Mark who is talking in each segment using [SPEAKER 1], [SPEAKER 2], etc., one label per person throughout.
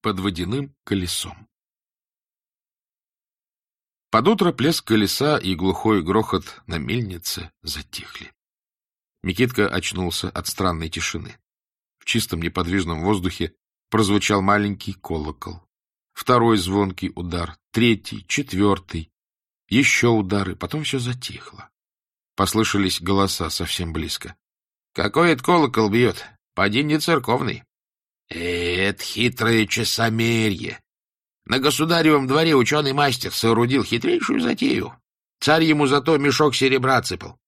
[SPEAKER 1] под водяным колесом. Под утро плеск колеса и глухой грохот на мельнице затихли. Микитка очнулся от странной тишины. В чистом неподвижном воздухе прозвучал маленький колокол. Второй звонкий удар, третий, четвертый. Еще удары, потом все затихло. Послышались голоса совсем близко. — Какой это колокол бьет? Поди не церковный. Это хитрое часомерье. На государевом дворе ученый-мастер соорудил хитрейшую затею. Царь ему зато мешок серебра цепал.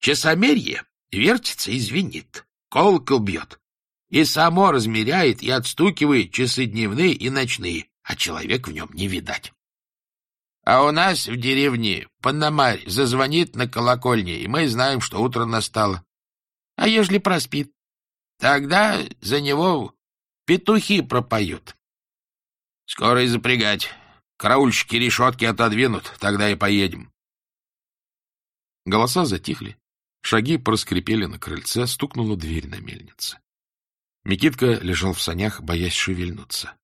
[SPEAKER 1] Часомерье вертится и звенит, колокол бьет. И само размеряет и отстукивает часы дневные и ночные, а человек в нем не видать. А у нас в деревне Панамарь зазвонит на колокольне, и мы знаем, что утро настало. А ежели проспит, тогда за него Петухи пропоют. Скоро и запрягать. Караульщики решетки отодвинут, тогда и поедем. Голоса затихли. Шаги проскрипели на крыльце, стукнула дверь на мельнице. Микитка лежал в санях, боясь шевельнуться.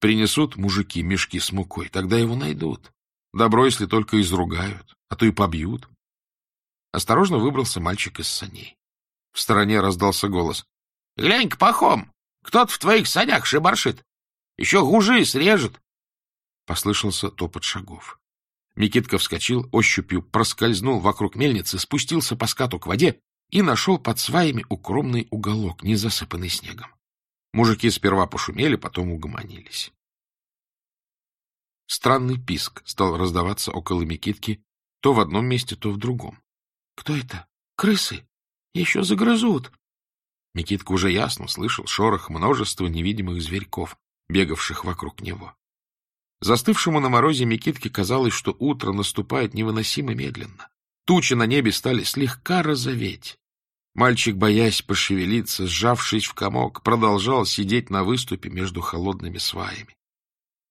[SPEAKER 1] Принесут мужики мешки с мукой, тогда его найдут. Добро, если только изругают, а то и побьют. Осторожно выбрался мальчик из саней. В стороне раздался голос. — Глянь-ка, пахом! Кто-то в твоих санях шибаршит. Еще гужи срежет. Послышался топот шагов. Микитка вскочил, ощупью проскользнул вокруг мельницы, спустился по скату к воде и нашел под сваями укромный уголок, не засыпанный снегом. Мужики сперва пошумели, потом угомонились. Странный писк стал раздаваться около Микитки то в одном месте, то в другом. — Кто это? Крысы? Еще загрызут! Никитка уже ясно слышал шорох множества невидимых зверьков, бегавших вокруг него. Застывшему на морозе Микитке казалось, что утро наступает невыносимо медленно. Тучи на небе стали слегка розоветь. Мальчик, боясь пошевелиться, сжавшись в комок, продолжал сидеть на выступе между холодными сваями.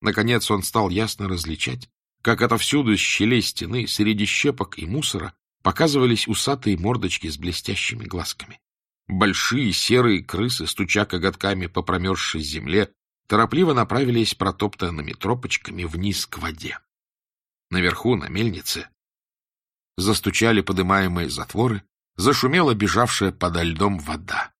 [SPEAKER 1] Наконец он стал ясно различать, как отовсюду из щелей стены, среди щепок и мусора, показывались усатые мордочки с блестящими глазками. Большие серые крысы, стуча коготками по промерзшей земле, торопливо направились протоптанными тропочками вниз к воде. Наверху, на мельнице, застучали подымаемые затворы, зашумела бежавшая подо льдом вода.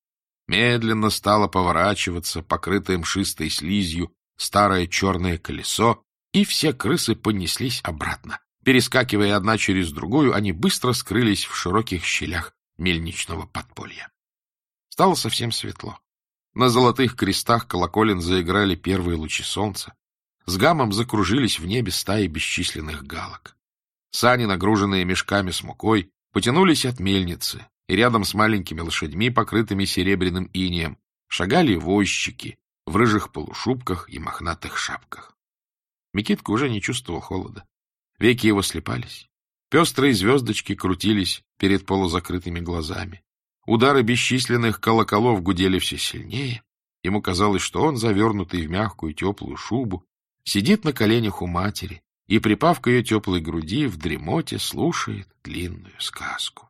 [SPEAKER 1] Медленно стало поворачиваться, покрытое мшистой слизью, старое черное колесо, и все крысы понеслись обратно. Перескакивая одна через другую, они быстро скрылись в широких щелях мельничного подполья. Стало совсем светло. На золотых крестах колоколен заиграли первые лучи солнца. С гамом закружились в небе стаи бесчисленных галок. Сани, нагруженные мешками с мукой, потянулись от мельницы, и рядом с маленькими лошадьми, покрытыми серебряным инеем, шагали возчики в рыжих полушубках и мохнатых шапках. Микитка уже не чувствовал холода. Веки его слепались. Пестрые звездочки крутились перед полузакрытыми глазами. Удары бесчисленных колоколов гудели все сильнее. Ему казалось, что он, завернутый в мягкую теплую шубу, сидит на коленях у матери и, припав к ее теплой груди, в дремоте слушает длинную сказку.